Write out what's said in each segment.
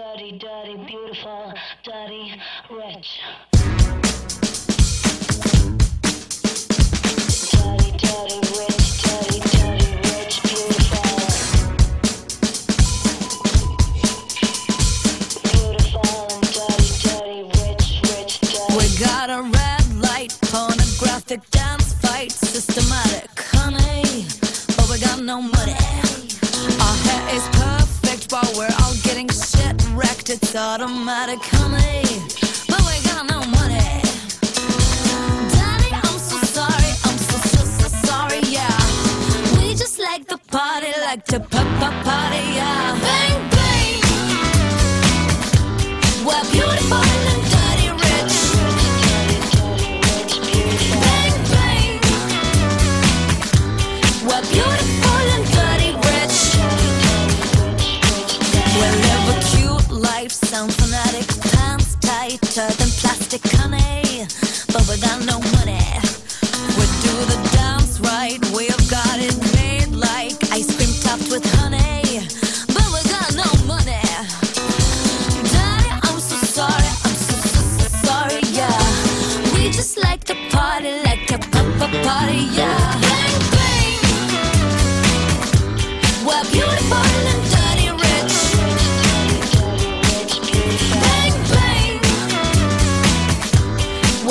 Dirty, dirty, beautiful, dirty, rich. Dirty, dirty, rich, dirty, dirty, rich, beautiful. Beautiful dirty, dirty, rich, rich. We got a red light, pornographic dance fight, systematic, honey. But we got no money. Our hair is perfect, we're all getting shit wrecked. It's automatic, honey. But we got no money. Daddy, I'm so sorry, I'm so, so, so sorry, yeah. We just like the party, like to pop, party, yeah. Bang, bang. We're beautiful tighter than plastic, honey. But we got no money. We do the dance right, we've got it made like ice cream topped with honey. But we got no money. Daddy, I'm so sorry, I'm so, so, so sorry, yeah. We just like to party, like to pop a party, yeah.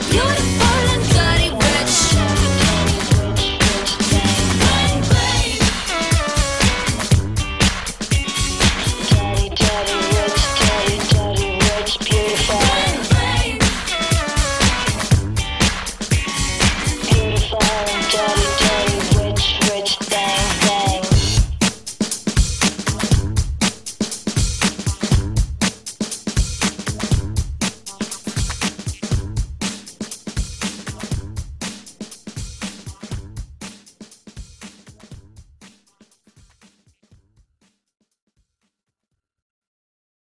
beautiful.